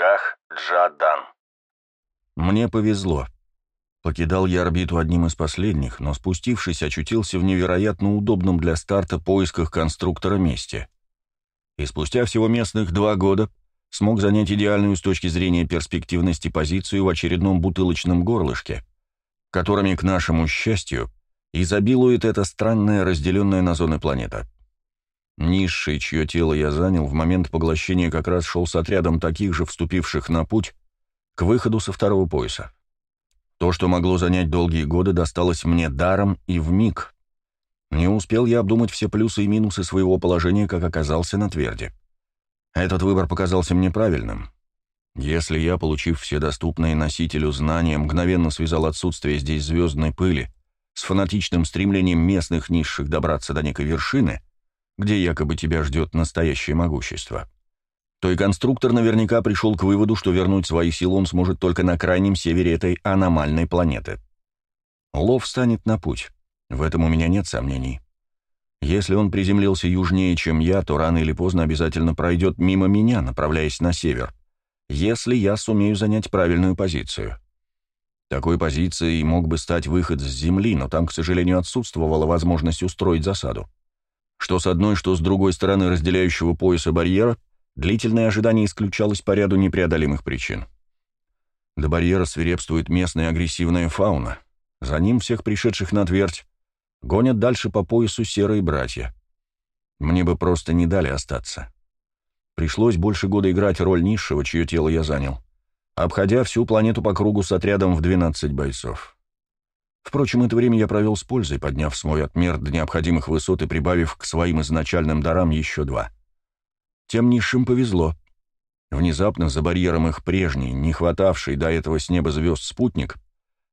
Гах Джадан. Мне повезло. Покидал я орбиту одним из последних, но спустившись, очутился в невероятно удобном для старта поисках конструктора месте. И спустя всего местных два года смог занять идеальную с точки зрения перспективности позицию в очередном бутылочном горлышке, которыми, к нашему счастью, изобилует эта странная, разделенная на зоны планета. Низший, чье тело я занял, в момент поглощения как раз шел с отрядом таких же, вступивших на путь, к выходу со второго пояса. То, что могло занять долгие годы, досталось мне даром и в миг. Не успел я обдумать все плюсы и минусы своего положения, как оказался на тверде. Этот выбор показался мне правильным. Если я, получив все доступные носителю знания, мгновенно связал отсутствие здесь звездной пыли с фанатичным стремлением местных низших добраться до некой вершины, где якобы тебя ждет настоящее могущество, то и конструктор наверняка пришел к выводу, что вернуть свои силы он сможет только на крайнем севере этой аномальной планеты. Лов станет на путь. В этом у меня нет сомнений. Если он приземлился южнее, чем я, то рано или поздно обязательно пройдет мимо меня, направляясь на север, если я сумею занять правильную позицию. Такой позицией мог бы стать выход с Земли, но там, к сожалению, отсутствовала возможность устроить засаду. Что с одной, что с другой стороны разделяющего пояса барьера — Длительное ожидание исключалось по ряду непреодолимых причин. До барьера свирепствует местная агрессивная фауна. За ним всех пришедших на твердь гонят дальше по поясу серые братья. Мне бы просто не дали остаться. Пришлось больше года играть роль низшего, чье тело я занял, обходя всю планету по кругу с отрядом в 12 бойцов. Впрочем, это время я провел с пользой, подняв свой отмер до необходимых высот и прибавив к своим изначальным дарам еще два — тем низшим повезло. Внезапно за барьером их прежний, не хватавший до этого с неба звезд спутник,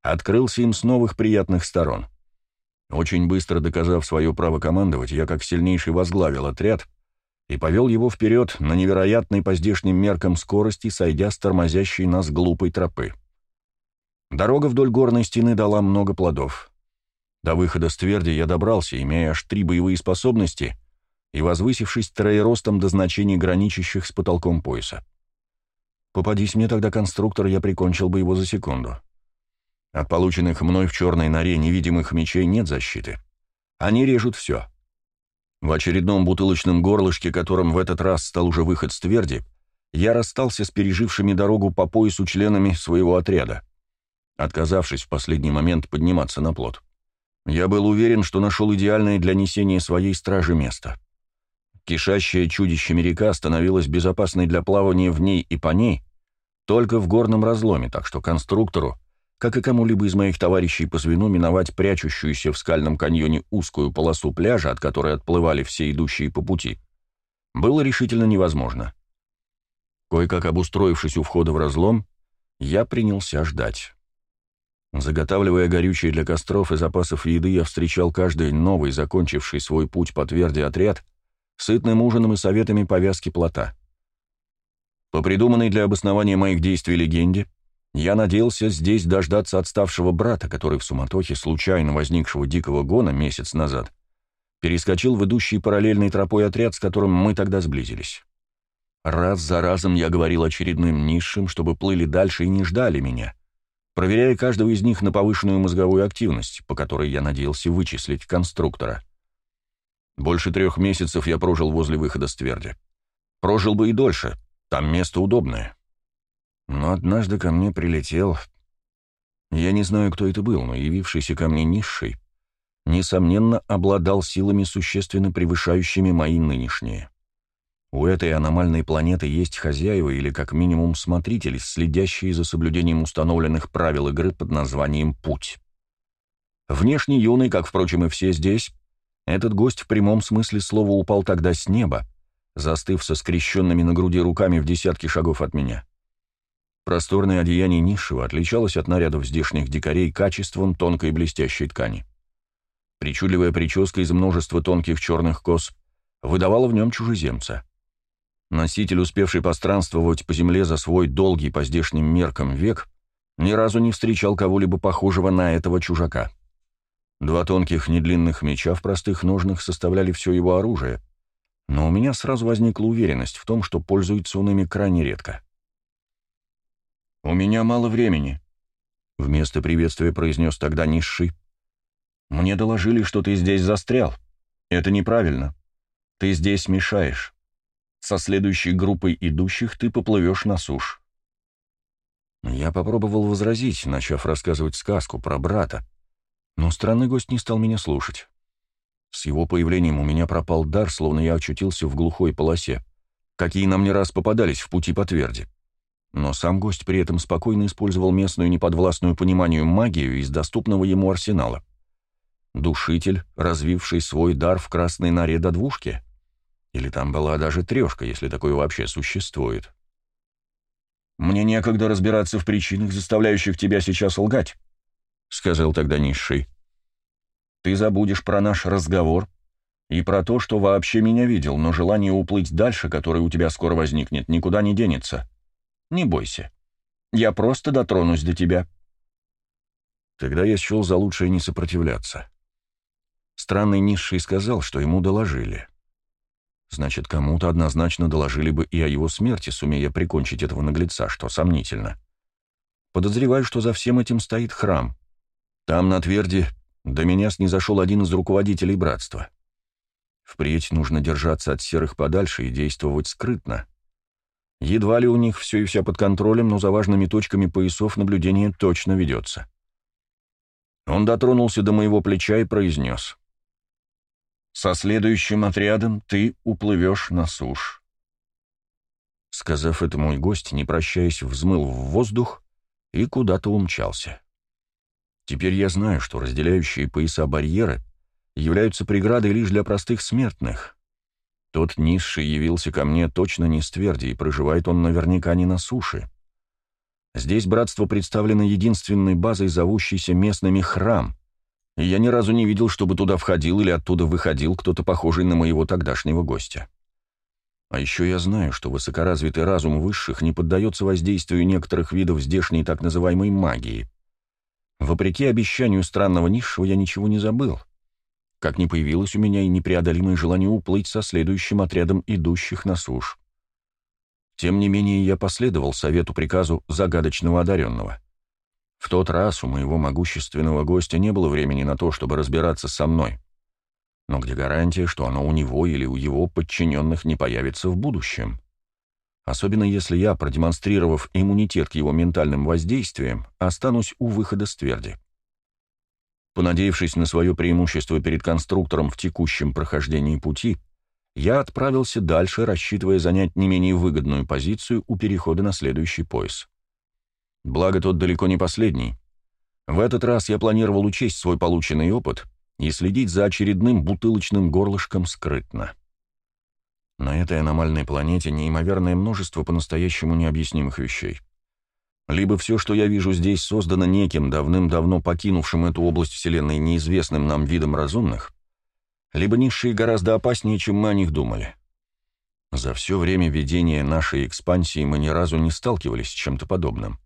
открылся им с новых приятных сторон. Очень быстро доказав свое право командовать, я как сильнейший возглавил отряд и повел его вперед на невероятной по здешним меркам скорости, сойдя с тормозящей нас глупой тропы. Дорога вдоль горной стены дала много плодов. До выхода с тверди я добрался, имея аж три боевые способности — и возвысившись троеростом до значений, граничащих с потолком пояса. Попадись мне тогда конструктор, я прикончил бы его за секунду. От полученных мной в черной норе невидимых мечей нет защиты. Они режут все. В очередном бутылочном горлышке, которым в этот раз стал уже выход с тверди, я расстался с пережившими дорогу по поясу членами своего отряда, отказавшись в последний момент подниматься на плот. Я был уверен, что нашел идеальное для несения своей стражи место. Кишащее чудищами река становилась безопасной для плавания в ней и по ней только в горном разломе, так что конструктору, как и кому-либо из моих товарищей по звену, миновать прячущуюся в скальном каньоне узкую полосу пляжа, от которой отплывали все идущие по пути, было решительно невозможно. Кое-как обустроившись у входа в разлом, я принялся ждать. Заготавливая горючее для костров и запасов еды, я встречал каждый новый, закончивший свой путь по тверди отряд — сытным ужином и советами повязки плота. По придуманной для обоснования моих действий легенде, я надеялся здесь дождаться отставшего брата, который в суматохе случайно возникшего дикого гона месяц назад перескочил в идущий параллельной тропой отряд, с которым мы тогда сблизились. Раз за разом я говорил очередным низшим, чтобы плыли дальше и не ждали меня, проверяя каждого из них на повышенную мозговую активность, по которой я надеялся вычислить конструктора. Больше трех месяцев я прожил возле выхода с тверди. Прожил бы и дольше, там место удобное. Но однажды ко мне прилетел... Я не знаю, кто это был, но явившийся ко мне низший, несомненно, обладал силами, существенно превышающими мои нынешние. У этой аномальной планеты есть хозяева или, как минимум, смотрители, следящие за соблюдением установленных правил игры под названием «Путь». Внешне юный, как, впрочем, и все здесь, этот гость в прямом смысле слова упал тогда с неба, застыв со скрещенными на груди руками в десятки шагов от меня. Просторное одеяние низшего отличалось от нарядов здешних дикарей качеством тонкой блестящей ткани. Причудливая прическа из множества тонких черных кос выдавала в нем чужеземца. Носитель, успевший постранствовать по земле за свой долгий по здешним меркам век, ни разу не встречал кого-либо похожего на этого чужака. Два тонких недлинных меча в простых ножнах составляли все его оружие, но у меня сразу возникла уверенность в том, что пользуется он ими крайне редко. «У меня мало времени», — вместо приветствия произнес тогда низший. «Мне доложили, что ты здесь застрял. Это неправильно. Ты здесь мешаешь. Со следующей группой идущих ты поплывешь на сушь». Я попробовал возразить, начав рассказывать сказку про брата, но странный гость не стал меня слушать. С его появлением у меня пропал дар, словно я очутился в глухой полосе, какие нам не раз попадались в пути по тверди. Но сам гость при этом спокойно использовал местную неподвластную пониманию магию из доступного ему арсенала. Душитель, развивший свой дар в красной норе до двушки? Или там была даже трешка, если такое вообще существует? «Мне некогда разбираться в причинах, заставляющих тебя сейчас лгать», — сказал тогда низший. «Ты забудешь про наш разговор и про то, что вообще меня видел, но желание уплыть дальше, которое у тебя скоро возникнет, никуда не денется. Не бойся. Я просто дотронусь до тебя». Тогда я счел за лучшее не сопротивляться. Странный низший сказал, что ему доложили. Значит, кому-то однозначно доложили бы и о его смерти, сумея прикончить этого наглеца, что сомнительно. Подозреваю, что за всем этим стоит храм. Там, на тверди, до меня снизошел один из руководителей братства. Впредь нужно держаться от серых подальше и действовать скрытно. Едва ли у них все и вся под контролем, но за важными точками поясов наблюдение точно ведется. Он дотронулся до моего плеча и произнес. «Со следующим отрядом ты уплывешь на сушь». Сказав это, мой гость, не прощаясь, взмыл в воздух и куда-то умчался. Теперь я знаю, что разделяющие пояса барьеры являются преградой лишь для простых смертных. Тот низший явился ко мне точно не с тверди, и проживает он наверняка не на суше. Здесь братство представлено единственной базой, зовущейся местными храм, и я ни разу не видел, чтобы туда входил или оттуда выходил кто-то похожий на моего тогдашнего гостя. А еще я знаю, что высокоразвитый разум высших не поддается воздействию некоторых видов здешней так называемой магии. Вопреки обещанию странного низшего я ничего не забыл как не появилось у меня и непреодолимое желание уплыть со следующим отрядом идущих на сушь. Тем не менее, я последовал совету-приказу загадочного одаренного. В тот раз у моего могущественного гостя не было времени на то, чтобы разбираться со мной. Но где гарантия, что оно у него или у его подчиненных не появится в будущем? Особенно если я, продемонстрировав иммунитет к его ментальным воздействиям, останусь у выхода с тверди. Понадеявшись на свое преимущество перед конструктором в текущем прохождении пути, я отправился дальше, рассчитывая занять не менее выгодную позицию у перехода на следующий пояс. Благо, тот далеко не последний. В этот раз я планировал учесть свой полученный опыт и следить за очередным бутылочным горлышком скрытно. На этой аномальной планете неимоверное множество по-настоящему необъяснимых вещей. Либо все, что я вижу здесь, создано неким, давным-давно покинувшим эту область Вселенной неизвестным нам видом разумных, либо низшие гораздо опаснее, чем мы о них думали. За все время ведения нашей экспансии мы ни разу не сталкивались с чем-то подобным.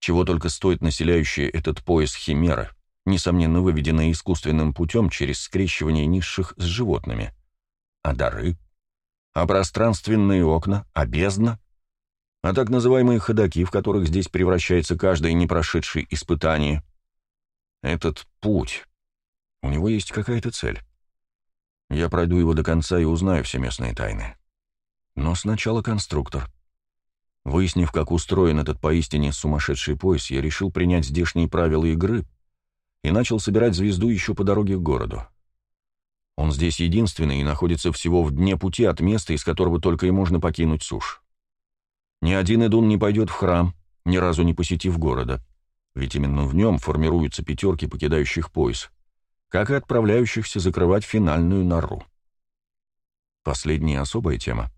Чего только стоит населяющие этот пояс химеры, несомненно выведенные искусственным путем через скрещивание низших с животными. А дары? А пространственные окна? А бездна? а так называемые ходаки, в которых здесь превращается каждый не прошедший испытание. Этот путь. У него есть какая-то цель. Я пройду его до конца и узнаю все местные тайны. Но сначала конструктор. Выяснив, как устроен этот поистине сумасшедший пояс, я решил принять здешние правила игры и начал собирать звезду еще по дороге к городу. Он здесь единственный и находится всего в дне пути от места, из которого только и можно покинуть сушь. Ни один идун не пойдет в храм, ни разу не посетив города, ведь именно в нем формируются пятерки покидающих пояс, как и отправляющихся закрывать финальную нору. Последняя особая тема.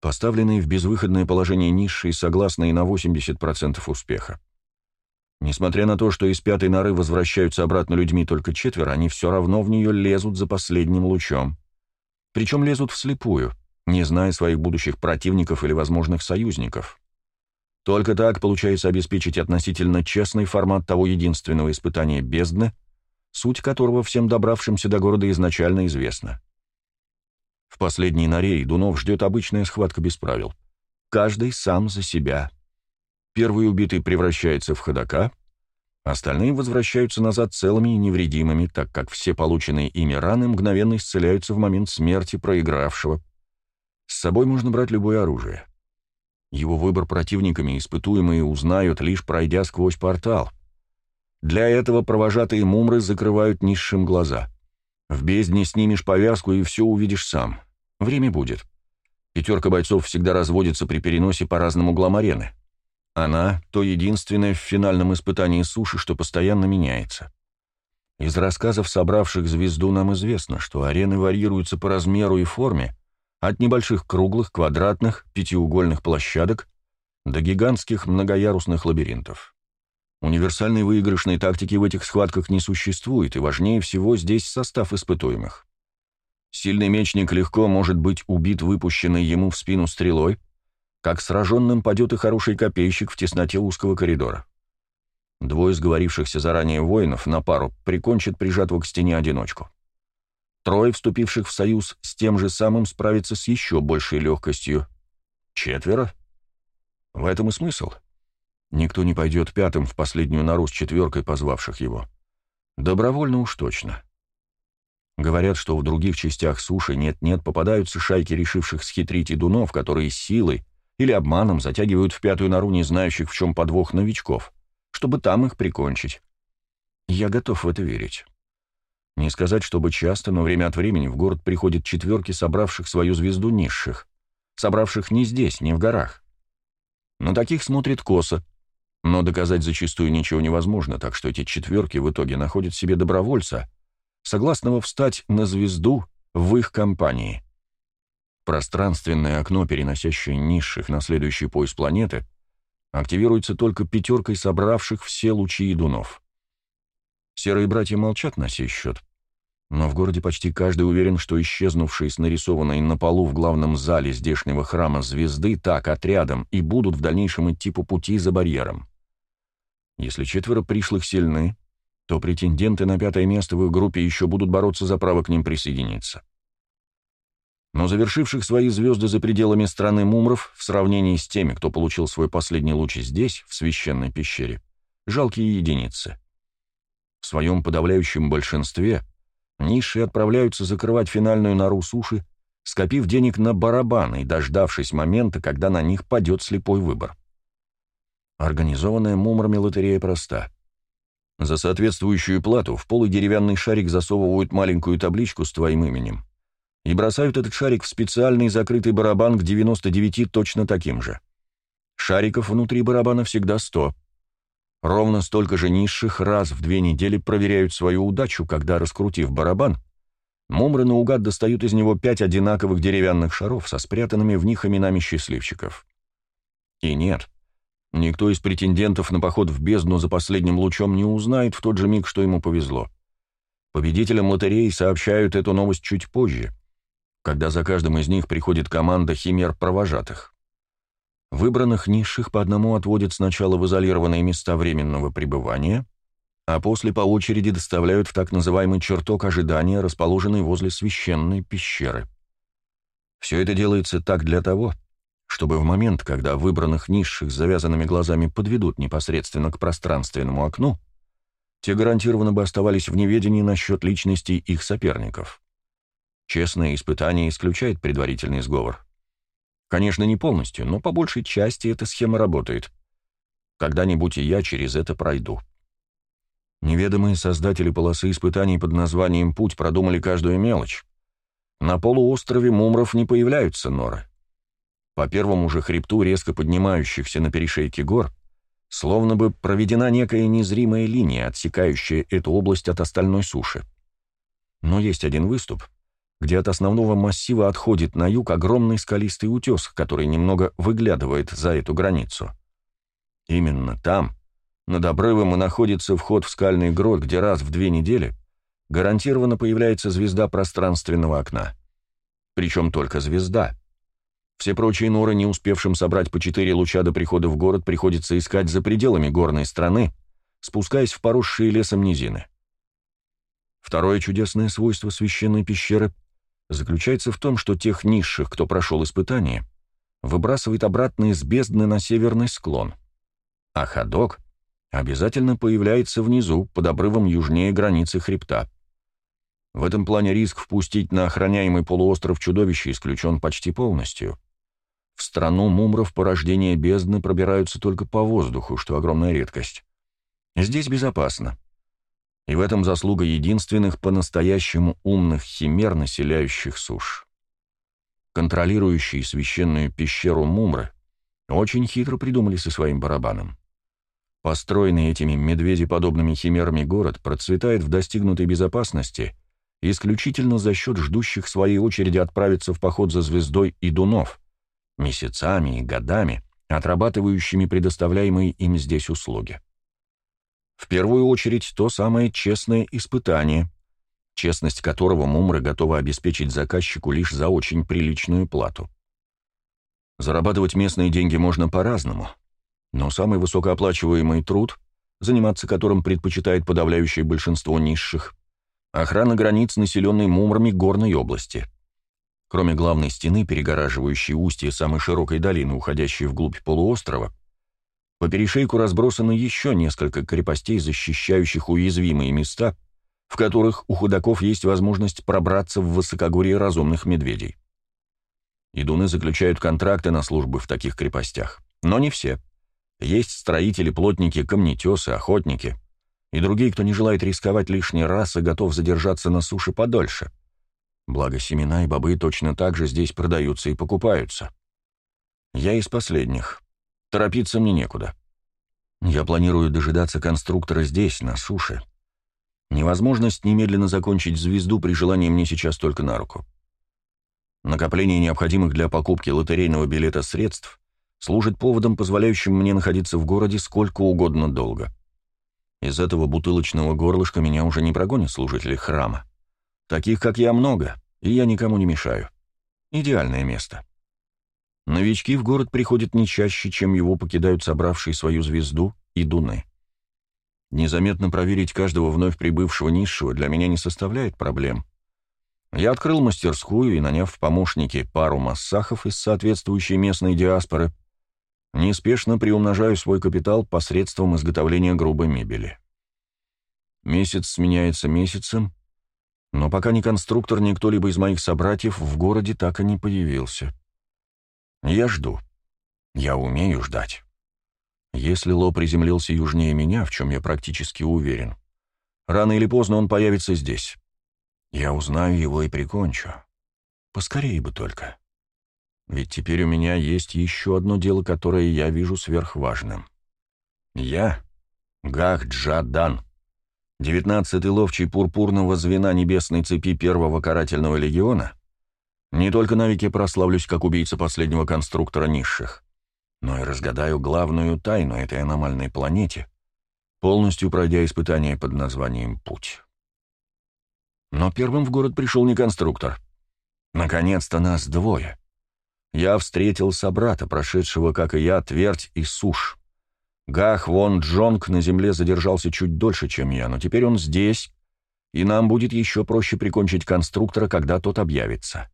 Поставленные в безвыходное положение низшие, согласные на 80% успеха. Несмотря на то, что из пятой норы возвращаются обратно людьми только четверо, они все равно в нее лезут за последним лучом. Причем лезут вслепую — не зная своих будущих противников или возможных союзников. Только так получается обеспечить относительно честный формат того единственного испытания бездны, суть которого всем добравшимся до города изначально известна. В последней норе Идунов ждет обычная схватка без правил. Каждый сам за себя. первый убитый превращается в ходока, остальные возвращаются назад целыми и невредимыми, так как все полученные ими раны мгновенно исцеляются в момент смерти проигравшего. С собой можно брать любое оружие. Его выбор противниками испытуемые узнают, лишь пройдя сквозь портал. Для этого провожатые мумры закрывают низшим глаза. В бездне снимешь повязку и все увидишь сам. Время будет. Пятерка бойцов всегда разводится при переносе по разным углам арены. Она — то единственное в финальном испытании суши, что постоянно меняется. Из рассказов собравших звезду нам известно, что арены варьируются по размеру и форме, от небольших круглых, квадратных, пятиугольных площадок до гигантских многоярусных лабиринтов. Универсальной выигрышной тактики в этих схватках не существует, и важнее всего здесь состав испытуемых. Сильный мечник легко может быть убит выпущенной ему в спину стрелой, как сраженным падет и хороший копейщик в тесноте узкого коридора. Двое сговорившихся заранее воинов на пару прикончат прижатого к стене одиночку. Трое, вступивших в союз с тем же самым, справятся с еще большей легкостью. Четверо? В этом и смысл. Никто не пойдет пятым в последнюю нору с четверкой, позвавших его. Добровольно уж точно. Говорят, что в других частях суши нет-нет попадаются шайки решивших схитрить идунов, которые силой или обманом затягивают в пятую нору не знающих в чем подвох новичков, чтобы там их прикончить. Я готов в это верить. Не сказать, чтобы часто, но время от времени в город приходят четверки, собравших свою звезду низших, собравших не здесь, не в горах. На таких смотрит косо, но доказать зачастую ничего невозможно, так что эти четверки в итоге находят себе добровольца, согласного встать на звезду в их компании. Пространственное окно, переносящее низших на следующий пояс планеты, активируется только пятеркой собравших все лучи идунов. Серые братья молчат на сей счет. Но в городе почти каждый уверен, что исчезнувшие с нарисованной на полу в главном зале здешнего храма звезды так отрядом и будут в дальнейшем идти по пути за барьером. Если четверо пришлых сильны, то претенденты на пятое место в их группе еще будут бороться за право к ним присоединиться. Но завершивших свои звезды за пределами страны мумров, в сравнении с теми, кто получил свой последний луч здесь, в священной пещере, жалкие единицы. В своем подавляющем большинстве низшие отправляются закрывать финальную нору суши, скопив денег на барабаны и дождавшись момента, когда на них падет слепой выбор. Организованная мумрами лотерея проста. За соответствующую плату в полый деревянный шарик засовывают маленькую табличку с твоим именем и бросают этот шарик в специальный закрытый барабан к 99 точно таким же. Шариков внутри барабана всегда 100. Ровно столько же низших раз в две недели проверяют свою удачу, когда, раскрутив барабан, мумры наугад достают из него пять одинаковых деревянных шаров со спрятанными в них именами счастливчиков. И нет, никто из претендентов на поход в бездну за последним лучом не узнает в тот же миг, что ему повезло. Победителям лотереи сообщают эту новость чуть позже, когда за каждым из них приходит команда химер-провожатых. Выбранных низших по одному отводят сначала в изолированные места временного пребывания, а после по очереди доставляют в так называемый чертог ожидания, расположенный возле священной пещеры. Все это делается так для того, чтобы в момент, когда выбранных низших с завязанными глазами подведут непосредственно к пространственному окну, те гарантированно бы оставались в неведении насчет личностей их соперников. Честное испытание исключает предварительный сговор. Конечно, не полностью, но по большей части эта схема работает. Когда-нибудь и я через это пройду. Неведомые создатели полосы испытаний под названием «Путь» продумали каждую мелочь. На полуострове Мумров не появляются норы. По первому же хребту, резко поднимающихся на перешейке гор, словно бы проведена некая незримая линия, отсекающая эту область от остальной суши. Но есть один выступ — где от основного массива отходит на юг огромный скалистый утес, который немного выглядывает за эту границу. Именно там, над обрывом, и находится вход в скальный грот, где раз в две недели гарантированно появляется звезда пространственного окна. Причем только звезда. Все прочие норы, не успевшим собрать по четыре луча до прихода в город, приходится искать за пределами горной страны, спускаясь в поросшие лесом низины. Второе чудесное свойство священной пещеры — заключается в том, что тех низших, кто прошел испытание, выбрасывает обратно из бездны на северный склон. а ходок обязательно появляется внизу, под обрывом южнее границы хребта. В этом плане риск впустить на охраняемый полуостров чудовище исключен почти полностью. В страну мумров порождения бездны пробираются только по воздуху, что огромная редкость. Здесь безопасно. И в этом заслуга единственных по-настоящему умных химер, населяющих сушь. Контролирующие священную пещеру мумры очень хитро придумали со своим барабаном. Построенный этими медведеподобными химерами город процветает в достигнутой безопасности исключительно за счет ждущих своей очереди отправиться в поход за звездой идунов, месяцами и годами отрабатывающими предоставляемые им здесь услуги. В первую очередь то самое честное испытание, честность которого Мумры готова обеспечить заказчику лишь за очень приличную плату. Зарабатывать местные деньги можно по-разному, но самый высокооплачиваемый труд, заниматься которым предпочитает подавляющее большинство низших, охрана границ, населенной мумрами горной области. Кроме главной стены, перегораживающей устье самой широкой долины, уходящей вглубь полуострова, по перешейку разбросаны еще несколько крепостей, защищающих уязвимые места, в которых у худаков есть возможность пробраться в высокогорье разумных медведей. Идуны заключают контракты на службы в таких крепостях, но не все. Есть строители, плотники, камнетесы, охотники и другие, кто не желает рисковать лишний раз и готов задержаться на суше подольше. Благо семена и бобы точно так же здесь продаются и покупаются. Я из последних. Торопиться мне некуда. Я планирую дожидаться конструктора здесь, на суше. Невозможность немедленно закончить звезду при желании мне сейчас только на руку. Накопление необходимых для покупки лотерейного билета средств служит поводом, позволяющим мне находиться в городе сколько угодно долго. Из этого бутылочного горлышка меня уже не прогонят служители храма. Таких, как я, много, и я никому не мешаю. Идеальное место. Новички в город приходят не чаще, чем его покидают собравшие свою звезду и дуны. Незаметно проверить каждого вновь прибывшего низшего для меня не составляет проблем. Я открыл мастерскую и, наняв в помощники пару массахов из соответствующей местной диаспоры, неспешно приумножаю свой капитал посредством изготовления грубой мебели. Месяц сменяется месяцем, но пока ни конструктор, ни кто-либо из моих собратьев в городе так и не появился. Я жду. Я умею ждать. Если Ло приземлился южнее меня, в чем я практически уверен, рано или поздно он появится здесь. Я узнаю его и прикончу. Поскорее бы только. Ведь теперь у меня есть еще одно дело, которое я вижу сверхважным. Я — Гах Джадан, девятнадцатый ловчий пурпурного звена небесной цепи первого карательного легиона — не только навеки прославлюсь как убийца последнего конструктора низших, но и разгадаю главную тайну этой аномальной планете, полностью пройдя испытание под названием «Путь». Но первым в город пришел не конструктор. Наконец-то нас двое. Я встретил собрата, прошедшего, как и я, твердь и сушь. Гах Вон Джонг на земле задержался чуть дольше, чем я, но теперь он здесь, и нам будет еще проще прикончить конструктора, когда тот объявится.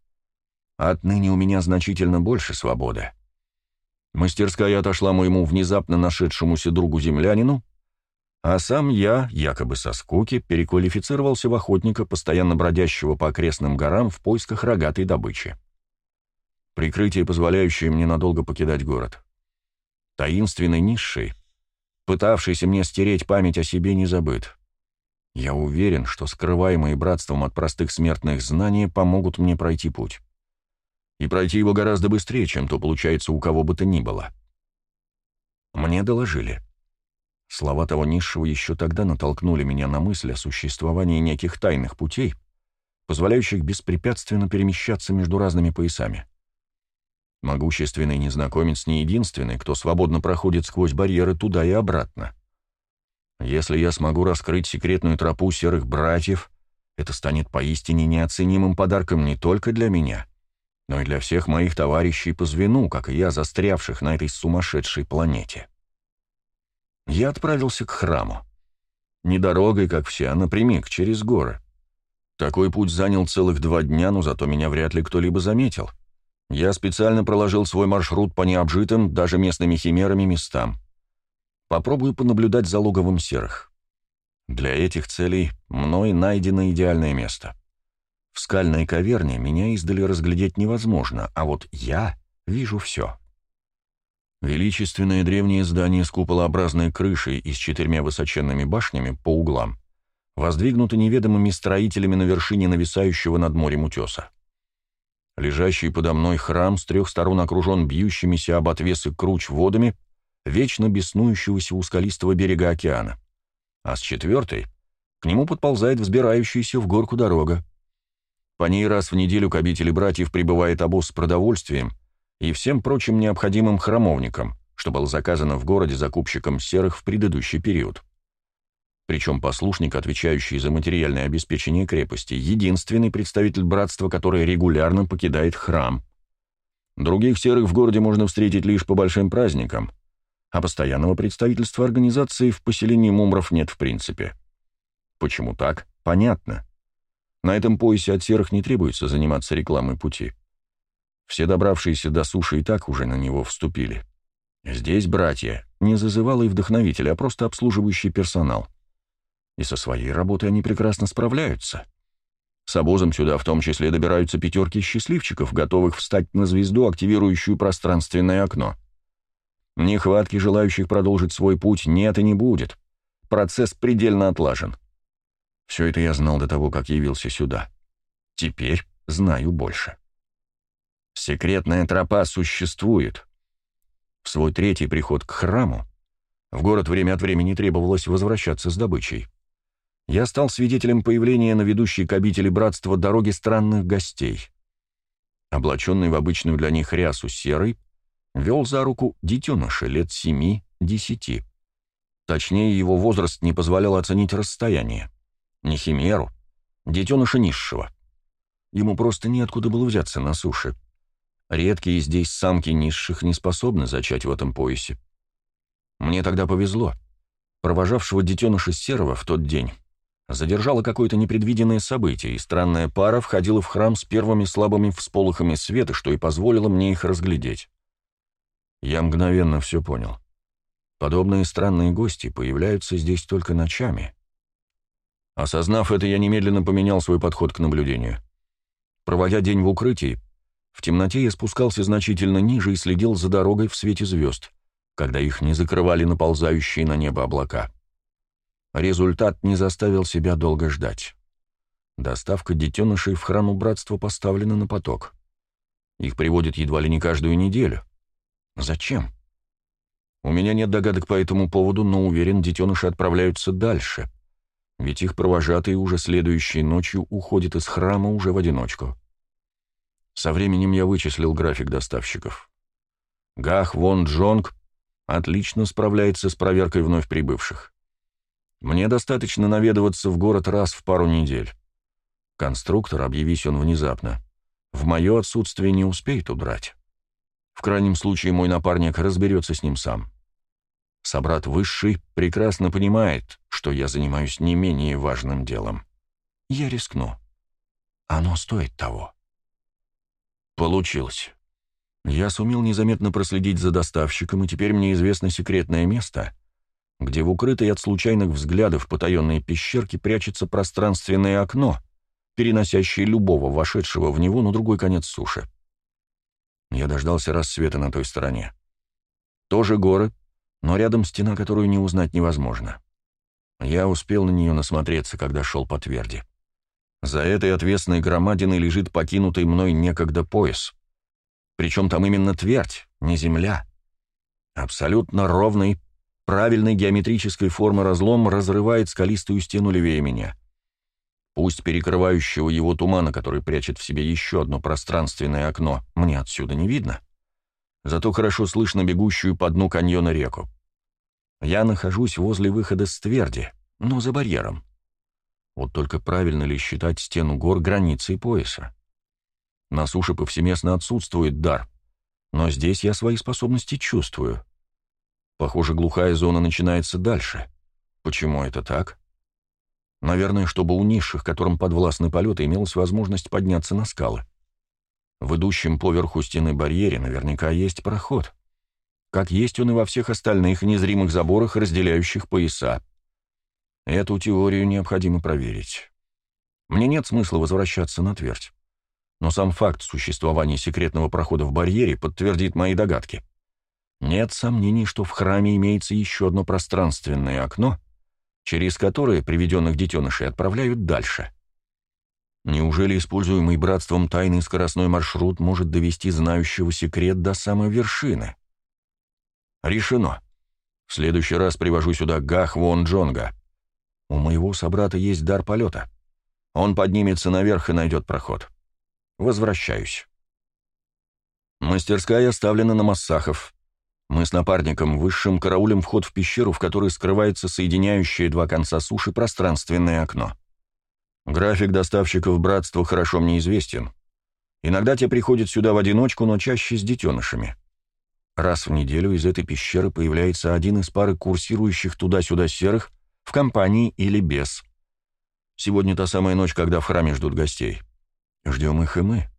Отныне у меня значительно больше свободы. Мастерская отошла моему внезапно нашедшемуся другу-землянину, а сам я, якобы со скуки, переквалифицировался в охотника, постоянно бродящего по окрестным горам в поисках рогатой добычи. Прикрытие, позволяющее мне надолго покидать город. Таинственный низший, пытавшийся мне стереть память о себе, не забыт. Я уверен, что скрываемые братством от простых смертных знания помогут мне пройти путь и пройти его гораздо быстрее, чем то получается у кого бы то ни было. Мне доложили. Слова того низшего еще тогда натолкнули меня на мысль о существовании неких тайных путей, позволяющих беспрепятственно перемещаться между разными поясами. Могущественный незнакомец не единственный, кто свободно проходит сквозь барьеры туда и обратно. Если я смогу раскрыть секретную тропу серых братьев, это станет поистине неоценимым подарком не только для меня — но и для всех моих товарищей по звену, как и я, застрявших на этой сумасшедшей планете. Я отправился к храму. Не дорогой, как все, а напрямик, через горы. Такой путь занял целых два дня, но зато меня вряд ли кто-либо заметил. Я специально проложил свой маршрут по необжитым, даже местными химерами, местам. попробую понаблюдать за логовом серых. Для этих целей мной найдено идеальное место. В скальной каверне меня издали разглядеть невозможно, а вот я вижу все. Величественное древнее здание с куполообразной крышей и с четырьмя высоченными башнями по углам воздвигнуто неведомыми строителями на вершине нависающего над морем утеса. Лежащий подо мной храм с трех сторон окружен бьющимися об отвесы круч водами, вечно беснующегося у скалистого берега океана. А с четвертой к нему подползает взбирающаяся в горку дорога. По ней раз в неделю к обители братьев прибывает обоз с продовольствием и всем прочим необходимым храмовникам, что было заказано в городе закупщиком серых в предыдущий период. Причем послушник, отвечающий за материальное обеспечение крепости, единственный представитель братства, который регулярно покидает храм. Других серых в городе можно встретить лишь по большим праздникам, а постоянного представительства организации в поселении мумров нет в принципе. Почему так? Понятно. На этом поясе от серых не требуется заниматься рекламой пути. Все добравшиеся до суши и так уже на него вступили. Здесь братья не зазывал и вдохновитель, а просто обслуживающий персонал — и со своей работой они прекрасно справляются. С обозом сюда в том числе добираются пятерки счастливчиков, готовых встать на звезду, активирующую пространственное окно. Нехватки желающих продолжить свой путь нет и не будет. Процесс предельно отлажен. Все это я знал до того, как явился сюда. Теперь знаю больше. Секретная тропа существует. В свой третий приход к храму в город время от времени требовалось возвращаться с добычей я стал свидетелем появления на ведущей к обители братства дороги странных гостей. Облаченный в обычную для них рясу серый, вел за руку детеныша лет семи-десяти. Точнее, его возраст не позволял оценить расстояние. Не химеру, детеныша низшего. Ему просто неоткуда было взяться на суше. Редкие здесь самки низших не способны зачать в этом поясе. Мне тогда повезло. Провожавшего детеныша серого в тот день задержало какое-то непредвиденное событие, и странная пара входила в храм с первыми слабыми всполохами света, что и позволило мне их разглядеть. Я мгновенно все понял. Подобные странные гости появляются здесь только ночами. Осознав это, я немедленно поменял свой подход к наблюдению. Проводя день в укрытии, в темноте я спускался значительно ниже и следил за дорогой в свете звезд, когда их не закрывали наползающие на небо облака. Результат не заставил себя долго ждать. Доставка детенышей в храм братства поставлена на поток. Их приводят едва ли не каждую неделю. Зачем? У меня нет догадок по этому поводу, но уверен, детеныши отправляются дальше. Ведь их провожатые уже следующей ночью уходят из храма уже в одиночку. Со временем я вычислил график доставщиков. Гах Вон Джонг отлично справляется с проверкой вновь прибывших. Мне достаточно наведываться в город раз в пару недель. Конструктор, объявись он внезапно, в мое отсутствие не успеет удрать. В крайнем случае мой напарник разберется с ним сам. Собрат Высший прекрасно понимает, что я занимаюсь не менее важным делом. Я рискну. Оно стоит того. Получилось. Я сумел незаметно проследить за доставщиком, и теперь мне известно секретное место, где в укрытой от случайных взглядов потаенной пещерке прячется пространственное окно, переносящее любого вошедшего в него на другой конец суши. Я дождался рассвета на той стороне. Тоже горы, но рядом стена, которую не узнать невозможно. Я успел на нее насмотреться, когда шел по тверди. За этой отвесной громадиной лежит покинутый мной некогда пояс. Причем там именно твердь, не земля. Абсолютно ровный, правильной геометрической формы разлом разрывает скалистую стену левее меня. Пусть перекрывающего его тумана, который прячет в себе еще одно пространственное окно, мне отсюда не видно. Зато хорошо слышно бегущую по дну каньона реку. Я нахожусь возле выхода с тверди, но за барьером. Вот только правильно ли считать стену гор границей пояса? На суше повсеместно отсутствует дар, но здесь я свои способности чувствую. Похоже, глухая зона начинается дальше. Почему это так? Наверное, чтобы у низших, которым подвластны полеты, имелась возможность подняться на скалы. В идущем поверху стены барьере наверняка есть проход. как есть он и во всех остальных незримых заборах, разделяющих пояса. Эту теорию необходимо проверить. Мне нет смысла возвращаться на твердь. Но сам факт существования секретного прохода в барьере подтвердит мои догадки. Нет сомнений, что в храме имеется еще одно пространственное окно, через которое приведенных детенышей отправляют дальше. Неужели используемый братством тайный скоростной маршрут может довести знающего секрет до самой вершины? Решено. В следующий раз привожу сюда Гах Вон Джонга. У моего собрата есть дар полета. Он поднимется наверх и найдет проход. Возвращаюсь. Мастерская оставлена на массахов. Мы с напарником высшим караулем вход в пещеру, в которой скрывается соединяющее два конца суши пространственное окно. График доставщиков братства хорошо мне известен. Иногда те приходят сюда в одиночку, но чаще с детенышами. Раз в неделю из этой пещеры появляется один из пары курсирующих туда-сюда серых в компании или без. Сегодня та самая ночь, когда в храме ждут гостей. Ждем их и мы.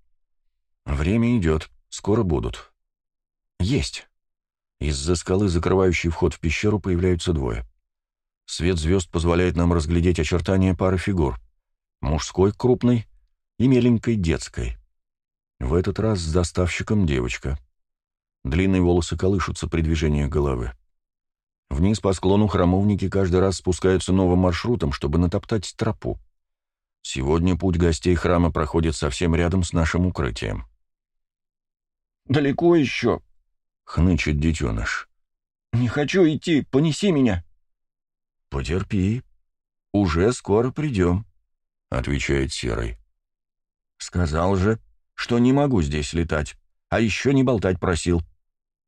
Время идет, скоро будут. Есть. Из-за скалы, закрывающей вход в пещеру, появляются двое. Свет звезд позволяет нам разглядеть очертания пары фигур. Мужской крупной и меленькой детской. В этот раз с доставщиком девочка. Длинные волосы колышутся при движении головы. Вниз по склону храмовники каждый раз спускаются новым маршрутом, чтобы натоптать тропу. Сегодня путь гостей храма проходит совсем рядом с нашим укрытием. «Далеко еще?» — хнычет детеныш. «Не хочу идти, понеси меня». «Потерпи. Уже скоро придем», — отвечает Серый. «Сказал же, что не могу здесь летать, а еще не болтать просил.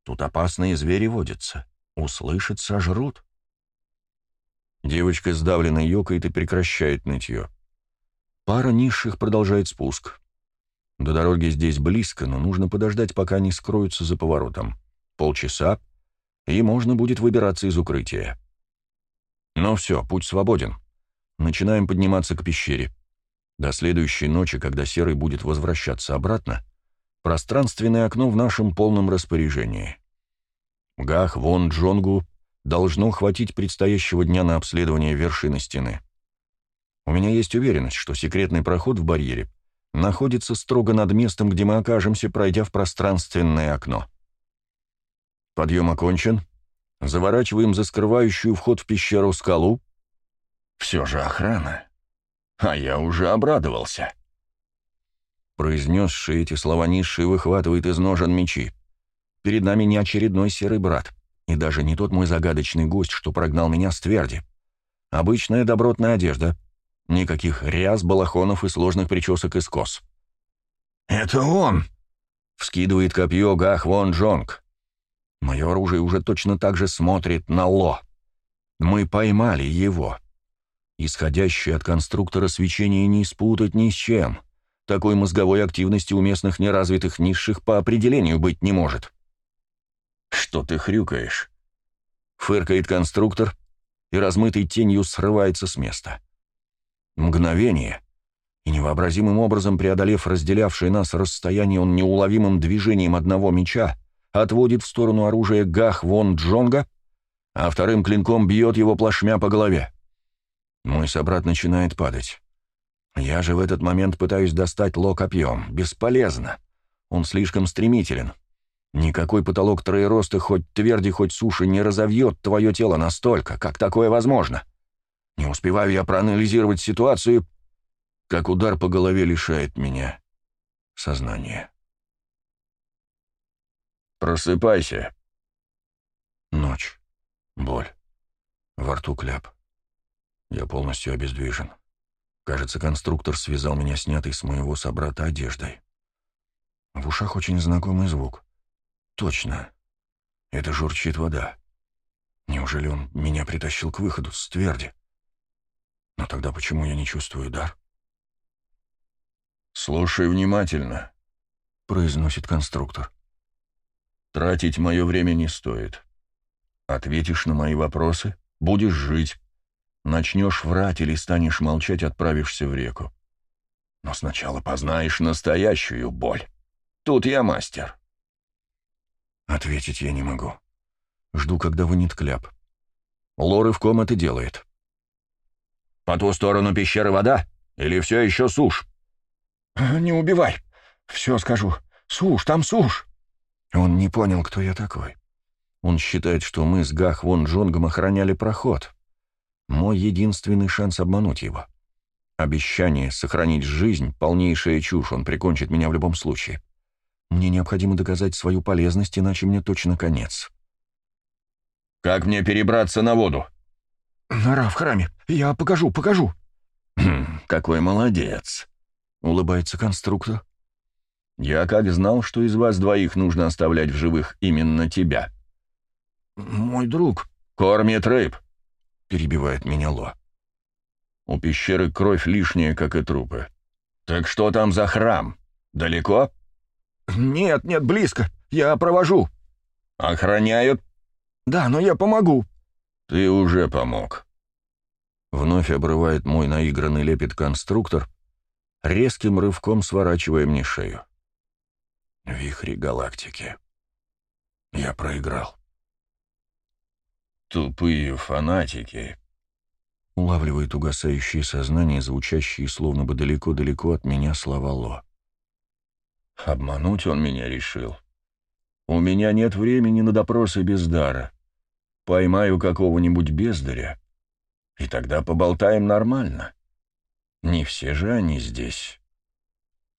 Тут опасные звери водятся. Услышат, сожрут». Девочка сдавленно ёкает и прекращает нытье. Пара низших продолжает спуск. До дороги здесь близко, но нужно подождать, пока они скроются за поворотом. Полчаса, и можно будет выбираться из укрытия. Но все, путь свободен. Начинаем подниматься к пещере. До следующей ночи, когда Серый будет возвращаться обратно, пространственное окно в нашем полном распоряжении. Гах, Вон, Джонгу должно хватить предстоящего дня на обследование вершины стены. У меня есть уверенность, что секретный проход в барьере находится строго над местом, где мы окажемся, пройдя в пространственное окно. Подъем окончен. Заворачиваем за скрывающую вход в пещеру скалу. Все же охрана. А я уже обрадовался. Произнесший эти слова низший выхватывает из ножен мечи. Перед нами не очередной серый брат, и даже не тот мой загадочный гость, что прогнал меня с тверди. Обычная добротная одежда, Никаких ряс, балахонов и сложных причесок из кос. «Это он!» — вскидывает копье Гах Вон Джонг. Мое оружие уже точно так же смотрит на Ло. Мы поймали его. Исходящее от конструктора свечение не спутать ни с чем. Такой мозговой активности у местных неразвитых низших по определению быть не может. «Что ты хрюкаешь?» Фыркает конструктор и размытой тенью срывается с места. Мгновение, и невообразимым образом преодолев разделявшее нас расстояние, он неуловимым движением одного меча отводит в сторону оружия Гах Вон Джонга, а вторым клинком бьет его плашмя по голове. Мой собрат начинает падать. Я же в этот момент пытаюсь достать Ло копьем. Бесполезно. Он слишком стремителен. Никакой потолок троероста, хоть тверди, хоть суши, не разовьет твое тело настолько, как такое возможно. — не успеваю я проанализировать ситуацию, как удар по голове лишает меня сознания. «Просыпайся!» Ночь. Боль. Во рту кляп. Я полностью обездвижен. Кажется, конструктор связал меня снятой с моего собрата одеждой. В ушах очень знакомый звук. Точно. Это журчит вода. Неужели он меня притащил к выходу с тверди? Но тогда почему я не чувствую дар? «Слушай внимательно», — произносит конструктор. «Тратить мое время не стоит. Ответишь на мои вопросы, будешь жить. Начнешь врать или станешь молчать, отправишься в реку. Но сначала познаешь настоящую боль. Тут я мастер». Ответить я не могу. Жду, когда вынет кляп. Лоры в ком это делает. «По ту сторону пещеры вода? Или все еще сушь?» «Не убивай! Все скажу. Сушь, там сушь!» Он не понял, кто я такой. Он считает, что мы с Гах Вон Джонгом охраняли проход. Мой единственный шанс обмануть его. Обещание сохранить жизнь — полнейшая чушь, он прикончит меня в любом случае. Мне необходимо доказать свою полезность, иначе мне точно конец. «Как мне перебраться на воду?» «Нора в храме. Я покажу, покажу». «Хм, «Какой молодец», — улыбается конструктор. «Я как знал, что из вас двоих нужно оставлять в живых именно тебя». «Мой друг...» «Кормит рыб», — перебивает меня Ло. У пещеры кровь лишняя, как и трупы. Так что там за храм? Далеко? Нет, нет, близко. Я провожу. Охраняют? Да, но я помогу. Ты уже помог. Вновь обрывает мой наигранный лепет конструктор, резким рывком сворачивая мне шею. Вихри галактики. Я проиграл. Тупые фанатики улавливает угасающее сознание, звучащие словно бы далеко-далеко от меня слова Ло. Обмануть он меня решил. У меня нет времени на допросы без дара. Поймаю какого-нибудь бездаря, и тогда поболтаем нормально. Не все же они здесь